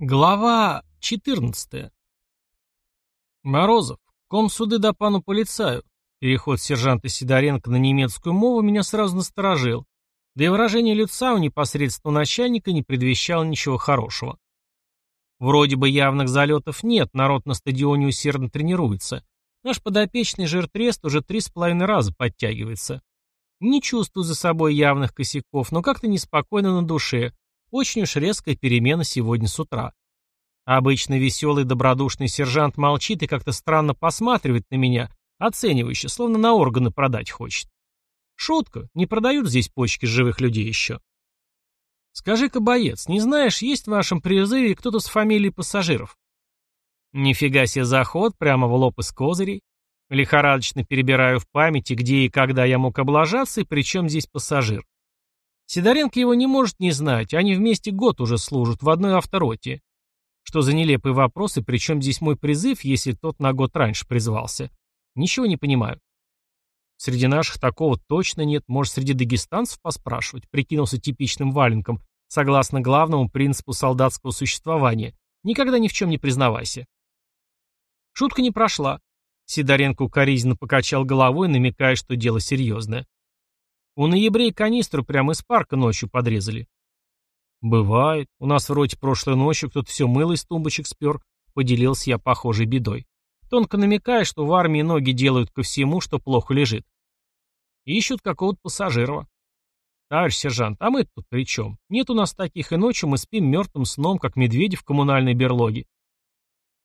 Глава 14. Морозов, ком суды да пану полицаю. Переход сержанта Сидоренко на немецкую мову меня сразу насторожил, да и выражение лица у непосредственного начальника не предвещало ничего хорошего. Вроде бы явных залетов нет, народ на стадионе усердно тренируется. Наш подопечный жиртрест уже три с половиной раза подтягивается. Не чувствую за собой явных косяков, но как-то неспокойно на душе, очень уж резкая перемена сегодня с утра. Обычно веселый добродушный сержант молчит и как-то странно посматривает на меня, оценивающе, словно на органы продать хочет. Шутка, не продают здесь почки живых людей еще. Скажи-ка, боец, не знаешь, есть в вашем призыве кто-то с фамилией пассажиров? Нифига себе заход, прямо в лоб из козырей. Лихорадочно перебираю в памяти, где и когда я мог облажаться, и при чем здесь пассажир. Сидоренко его не может не знать, они вместе год уже служат в одной автороте. Что за нелепые вопросы, причем здесь мой призыв, если тот на год раньше призвался? Ничего не понимаю. Среди наших такого точно нет, может, среди дагестанцев поспрашивать, прикинулся типичным валенком, согласно главному принципу солдатского существования. Никогда ни в чем не признавайся. Шутка не прошла. Сидоренко укоризненно покачал головой, намекая, что дело серьезное. У ноябрей канистру прямо из парка ночью подрезали. Бывает. У нас вроде прошлой ночью кто-то все мыло из тумбочек спер. Поделился я похожей бедой. Тонко намекая, что в армии ноги делают ко всему, что плохо лежит. Ищут какого-то пассажира. Товарищ сержант, а мы тут при чем? Нет у нас таких, и ночью мы спим мертвым сном, как медведи в коммунальной берлоге.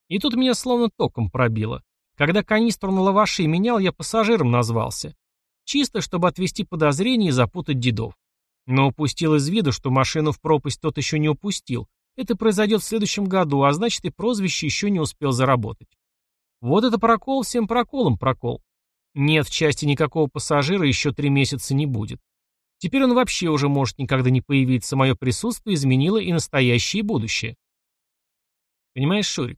И тут меня словно током пробило. Когда канистру на лаваши менял, я пассажиром назвался. Чисто, чтобы отвести подозрения и запутать дедов. Но упустил из виду, что машину в пропасть тот еще не упустил. Это произойдет в следующем году, а значит и прозвище еще не успел заработать. Вот это прокол всем проколом прокол. Нет в части никакого пассажира еще три месяца не будет. Теперь он вообще уже может никогда не появиться. Мое присутствие изменило и настоящее, и будущее. Понимаешь, Шурик,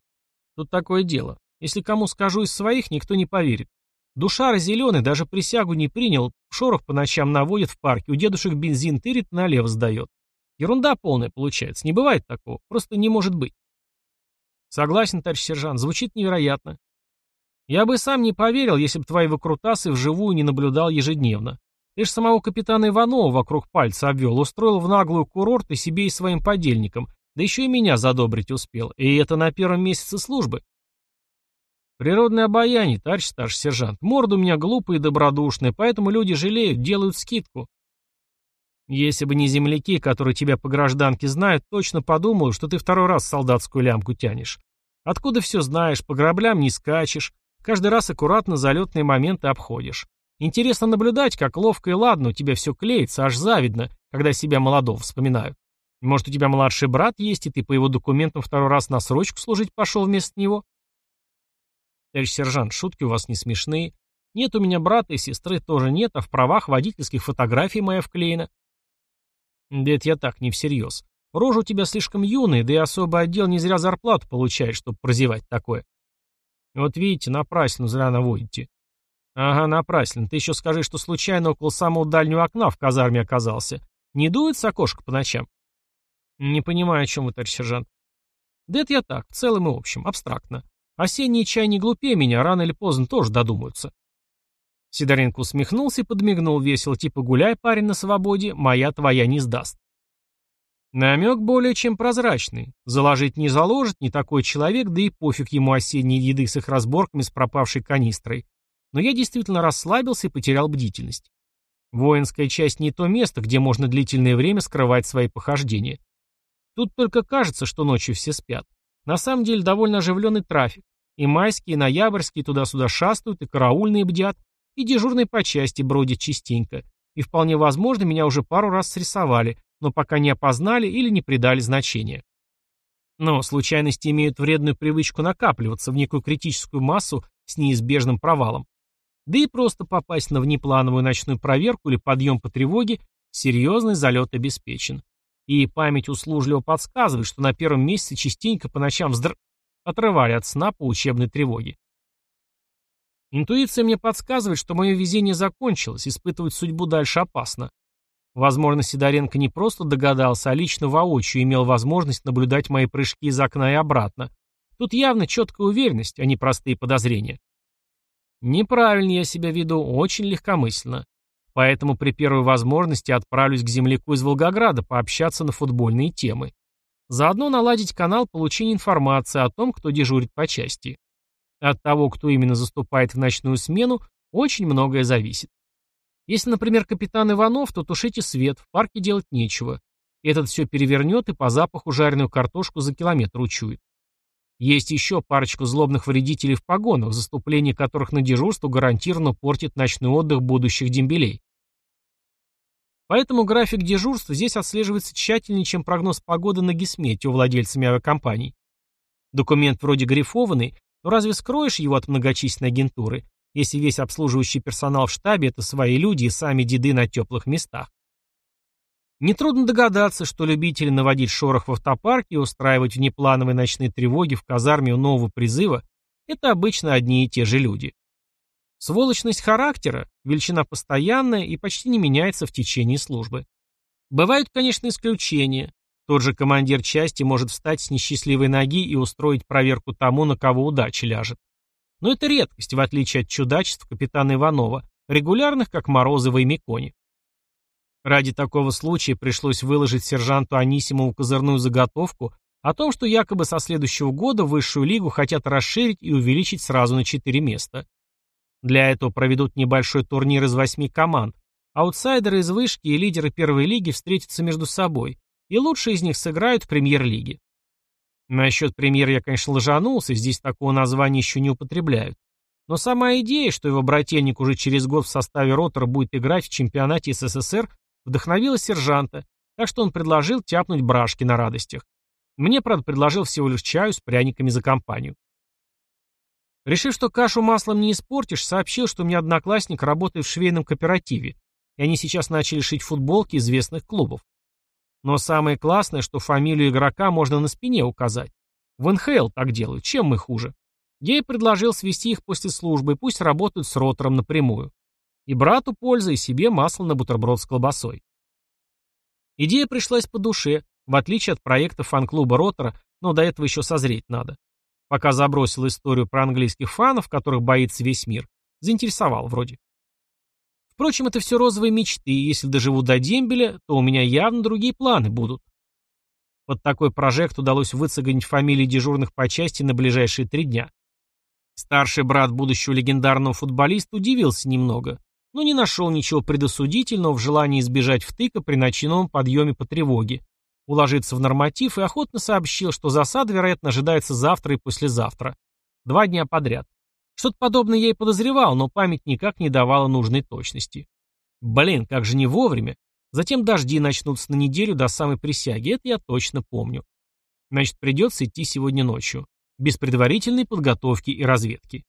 тут такое дело. Если кому скажу из своих, никто не поверит. Душар зеленый, даже присягу не принял, шорох по ночам наводит в парке, у дедушек бензин тырит, налево сдает. Ерунда полная получается, не бывает такого, просто не может быть. Согласен, товарищ сержант, звучит невероятно. Я бы сам не поверил, если бы твои выкрутасы вживую не наблюдал ежедневно. Ты ж самого капитана Иванова вокруг пальца обвел, устроил в наглую курорт и себе и своим подельникам, да еще и меня задобрить успел, и это на первом месяце службы. Природное обаяние, товарищ старший сержант. Морда у меня глупая и добродушная, поэтому люди жалеют, делают скидку. Если бы не земляки, которые тебя по гражданке знают, точно подумал, что ты второй раз солдатскую лямку тянешь. Откуда все знаешь, по граблям не скачешь, каждый раз аккуратно залетные моменты обходишь. Интересно наблюдать, как ловко и ладно у тебя все клеится, аж завидно, когда себя молодого вспоминаю. Может, у тебя младший брат есть, и ты по его документам второй раз на срочку служить пошел вместо него? Товарищ сержант, шутки у вас не смешные. Нет у меня брата и сестры тоже нет, а в правах водительских фотографий моя вклеена. Да это я так, не всерьез. Рожа у тебя слишком юная, да и особый отдел не зря зарплату получает, чтобы прозевать такое. Вот видите, напрасно зря наводите. Ага, напрасно. Ты еще скажи, что случайно около самого дальнего окна в казарме оказался. Не дует с окошка по ночам? Не понимаю, о чем вы, товарищ сержант. Да это я так, в целом и общем, абстрактно. Осенний чай не глупее меня, рано или поздно тоже додумаются. Сидоренко усмехнулся и подмигнул весело, типа «Гуляй, парень, на свободе, моя твоя не сдаст». Намек более чем прозрачный. Заложить не заложит, не такой человек, да и пофиг ему осенние еды с их разборками с пропавшей канистрой. Но я действительно расслабился и потерял бдительность. Воинская часть не то место, где можно длительное время скрывать свои похождения. Тут только кажется, что ночью все спят. На самом деле довольно оживленный трафик. И майские, и ноябрьские туда-сюда шастают, и караульные бдят, и дежурные по части бродят частенько. И вполне возможно, меня уже пару раз срисовали, но пока не опознали или не придали значения. Но случайности имеют вредную привычку накапливаться в некую критическую массу с неизбежным провалом. Да и просто попасть на внеплановую ночную проверку или подъем по тревоге серьезный залет обеспечен. И память услужливо подсказывает, что на первом месяце частенько по ночам вздр... отрывали от сна по учебной тревоге. Интуиция мне подсказывает, что мое везение закончилось, испытывать судьбу дальше опасно. Возможно, Сидоренко не просто догадался, а лично воочию имел возможность наблюдать мои прыжки из окна и обратно. Тут явно четкая уверенность, а не простые подозрения. Неправильно я себя веду, очень легкомысленно. Поэтому при первой возможности отправлюсь к земляку из Волгограда пообщаться на футбольные темы. Заодно наладить канал получения информации о том, кто дежурит по части. От того, кто именно заступает в ночную смену, очень многое зависит. Если, например, капитан Иванов, то тушите свет, в парке делать нечего. Этот все перевернет и по запаху жареную картошку за километр учует. Есть еще парочку злобных вредителей в погонах, заступление которых на дежурство гарантированно портит ночной отдых будущих дембелей. Поэтому график дежурства здесь отслеживается тщательнее, чем прогноз погоды на Гесмете у владельцами авиакомпаний. Документ вроде грифованный, но разве скроешь его от многочисленной агентуры, если весь обслуживающий персонал в штабе – это свои люди и сами деды на теплых местах. Нетрудно догадаться, что любители наводить шорох в автопарке и устраивать внеплановые ночные тревоги в казарме у нового призыва – это обычно одни и те же люди. Сволочность характера – величина постоянная и почти не меняется в течение службы. Бывают, конечно, исключения. Тот же командир части может встать с несчастливой ноги и устроить проверку тому, на кого удача ляжет. Но это редкость, в отличие от чудачеств капитана Иванова, регулярных, как Морозы в Имиконе. Ради такого случая пришлось выложить сержанту Анисимову козырную заготовку о том, что якобы со следующего года высшую лигу хотят расширить и увеличить сразу на 4 места. Для этого проведут небольшой турнир из восьми команд. Аутсайдеры из вышки и лидеры первой лиги встретятся между собой, и лучшие из них сыграют в премьер-лиге. Насчет премьер я, конечно, лжанулся, здесь такого названия еще не употребляют. Но сама идея, что его брательник уже через год в составе ротора будет играть в чемпионате СССР, вдохновила сержанта, так что он предложил тяпнуть брашки на радостях. Мне, правда, предложил всего лишь чаю с пряниками за компанию. Решив, что кашу маслом не испортишь, сообщил, что у меня одноклассник работает в швейном кооперативе, и они сейчас начали шить футболки известных клубов. Но самое классное, что фамилию игрока можно на спине указать. В НХЛ так делают, чем мы хуже. Я предложил свести их после службы, пусть работают с ротором напрямую. И брату польза, и себе масло на бутерброд с колбасой. Идея пришлась по душе, в отличие от проекта фан-клуба ротора, но до этого еще созреть надо. Пока забросил историю про английских фанов, которых боится весь мир, заинтересовал вроде. Впрочем, это все розовые мечты, и если доживу до дембеля, то у меня явно другие планы будут. Под такой прожект удалось выцегонить фамилии дежурных по части на ближайшие три дня. Старший брат будущего легендарного футболиста удивился немного, но не нашел ничего предосудительного в желании избежать втыка при ночном подъеме по тревоге, уложиться в норматив и охотно сообщил, что засада, вероятно, ожидается завтра и послезавтра. Два дня подряд. Что-то подобное я и подозревал, но память никак не давала нужной точности. Блин, как же не вовремя. Затем дожди начнутся на неделю до самой присяги, это я точно помню. Значит, придется идти сегодня ночью. Без предварительной подготовки и разведки.